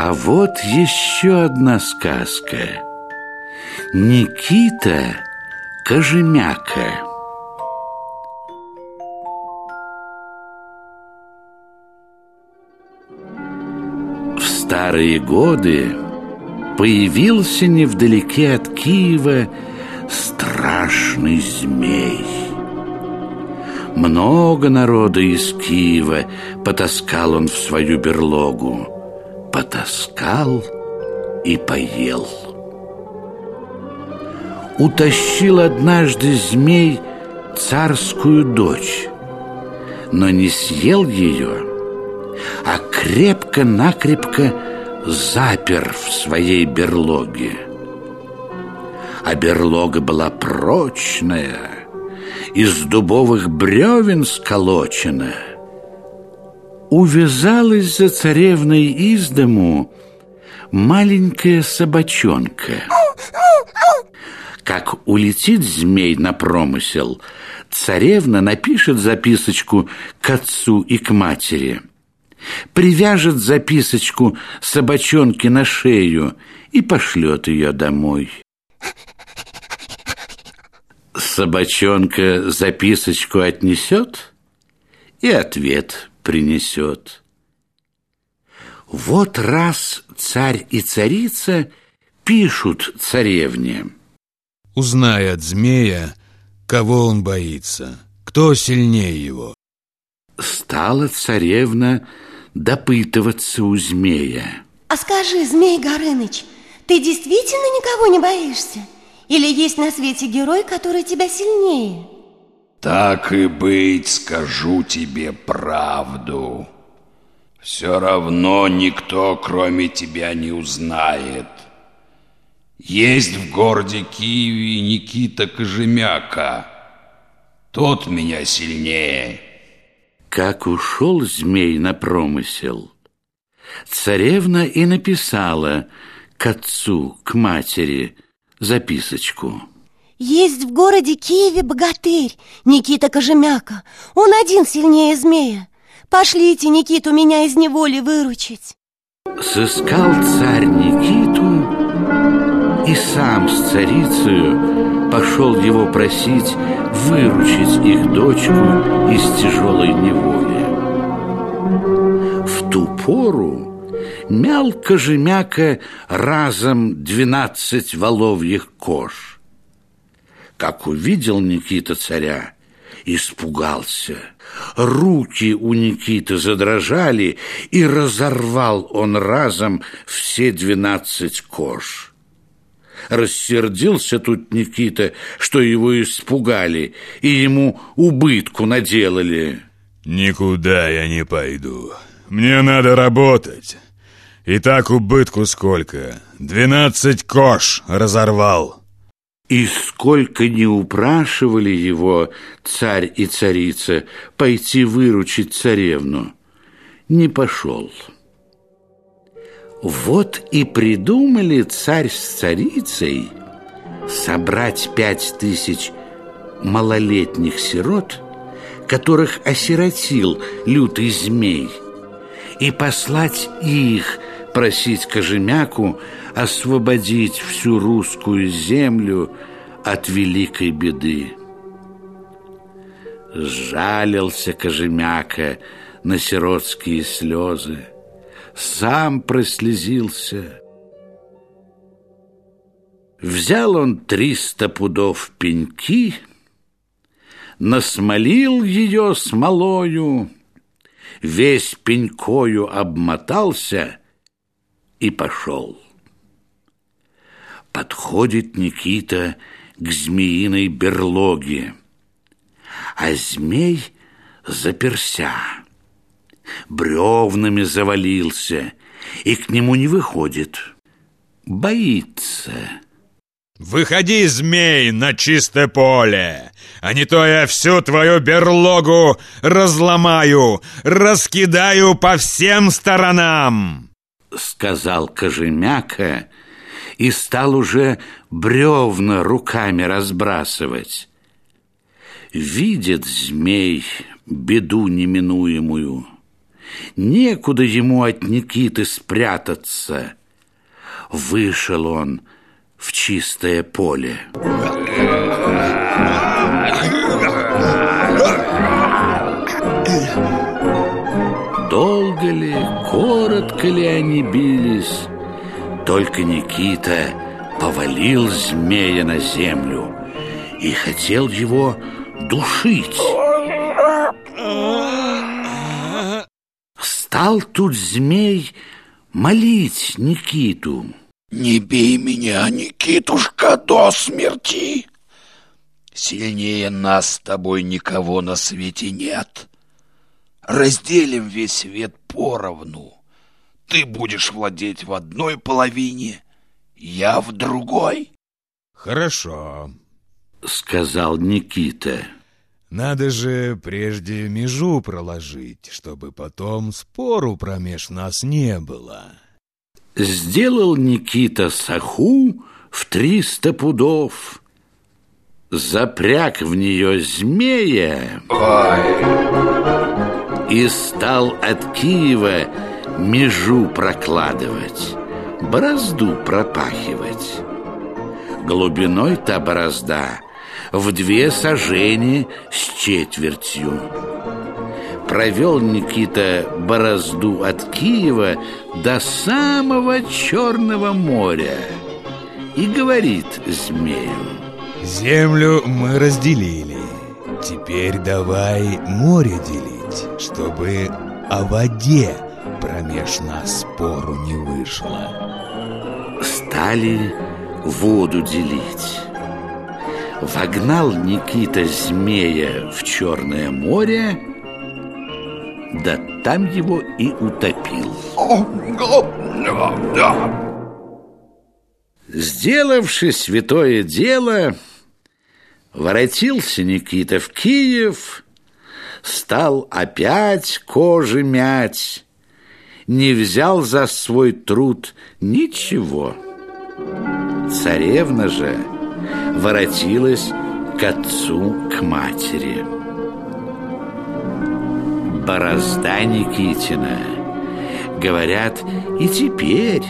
А вот еще одна сказка. Никита Кожемяка. В старые годы появился невдалеке от Киева страшный змей. Много народа из Киева потаскал он в свою берлогу. Потаскал и поел. Утащил однажды змей царскую дочь, но не съел ее, а крепко-накрепко запер в своей берлоге. А берлога была прочная, из дубовых бревен сколочена. Увязалась за царевной из дому маленькая собачонка. Как улетит змей на промысел, царевна напишет записочку к отцу и к матери – привяжет записочку собачонки на шею и пошлет ее домой. Собачонка записочку отнесет и ответ принесет. Вот раз царь и царица пишут царевне. Узнай от змея, кого он боится, кто сильнее его. Стала царевна допытываться у змея. А скажи, Змей Горыныч, ты действительно никого не боишься? Или есть на свете герой, который тебя сильнее? Так и быть, скажу тебе правду. Все равно никто, кроме тебя, не узнает. Есть в городе Киеве Никита Кожемяка. Тот меня сильнее. Как ушел змей на промысел, царевна и написала к отцу, к матери записочку. Есть в городе Киеве богатырь Никита Кожемяка. Он один сильнее змея. Пошлите Никиту меня из неволи выручить. Сыскал царь Никиту и сам с царицею пошел его просить выручить их дочку из тяжелой неволи. В ту пору мял кожемяка разом двенадцать воловьих кож. Как увидел Никита царя, испугался. Руки у Никиты задрожали, и разорвал он разом все двенадцать кож. Рассердился тут Никита, что его испугали и ему убытку наделали. Никуда я не пойду. Мне надо работать. И так убытку сколько? Двенадцать кош разорвал. И сколько не упрашивали его царь и царица пойти выручить царевну, не пошел. Вот и придумали царь с царицей собрать пять тысяч малолетних сирот, которых осиротил лютый змей, и послать их просить Кожемяку освободить всю русскую землю от великой беды. Сжалился Кожемяка на сиротские слезы, сам прослезился. Взял он триста пудов пеньки, Насмолил ее смолою, Весь пенькою обмотался и пошел. Подходит Никита к змеиной берлоге, А змей заперся бревнами завалился и к нему не выходит. Боится. Выходи, змей, на чистое поле, а не то я всю твою берлогу разломаю, раскидаю по всем сторонам. Сказал Кожемяка и стал уже бревна руками разбрасывать. Видит змей беду неминуемую Некуда ему от Никиты спрятаться. Вышел он в чистое поле. Долго ли, коротко ли они бились, только Никита повалил змея на землю и хотел его душить. Стал тут змей молить Никиту. Не бей меня, Никитушка, до смерти. Сильнее нас с тобой никого на свете нет. Разделим весь свет поровну. Ты будешь владеть в одной половине, я в другой. Хорошо, сказал Никита. Надо же прежде межу проложить, чтобы потом спору промеж нас не было. Сделал Никита саху в триста пудов, запряг в нее змея и стал от Киева межу прокладывать, борозду пропахивать. Глубиной та борозда в две сажени с четвертью провел Никита борозду от Киева до самого Черного моря и говорит змею. Землю мы разделили. Теперь давай море делить, чтобы о воде промеж нас спору не вышло. Стали воду делить. Вогнал Никита змея в Черное море да там его и утопил. Сделавши святое дело, воротился Никита в Киев, стал опять кожи мять, не взял за свой труд ничего. Царевна же воротилась к отцу, к матери борозда Никитина. Говорят, и теперь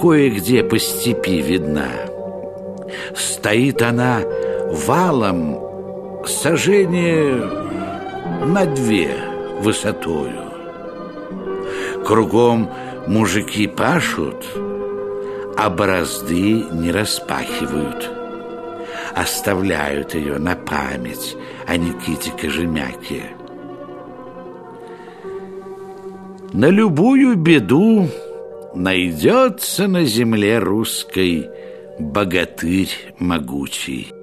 кое-где по степи видна. Стоит она валом сожжение на две высотою. Кругом мужики пашут, а борозды не распахивают. Оставляют ее на память о Никите Кожемяке. На любую беду найдется на земле русской богатырь могучий.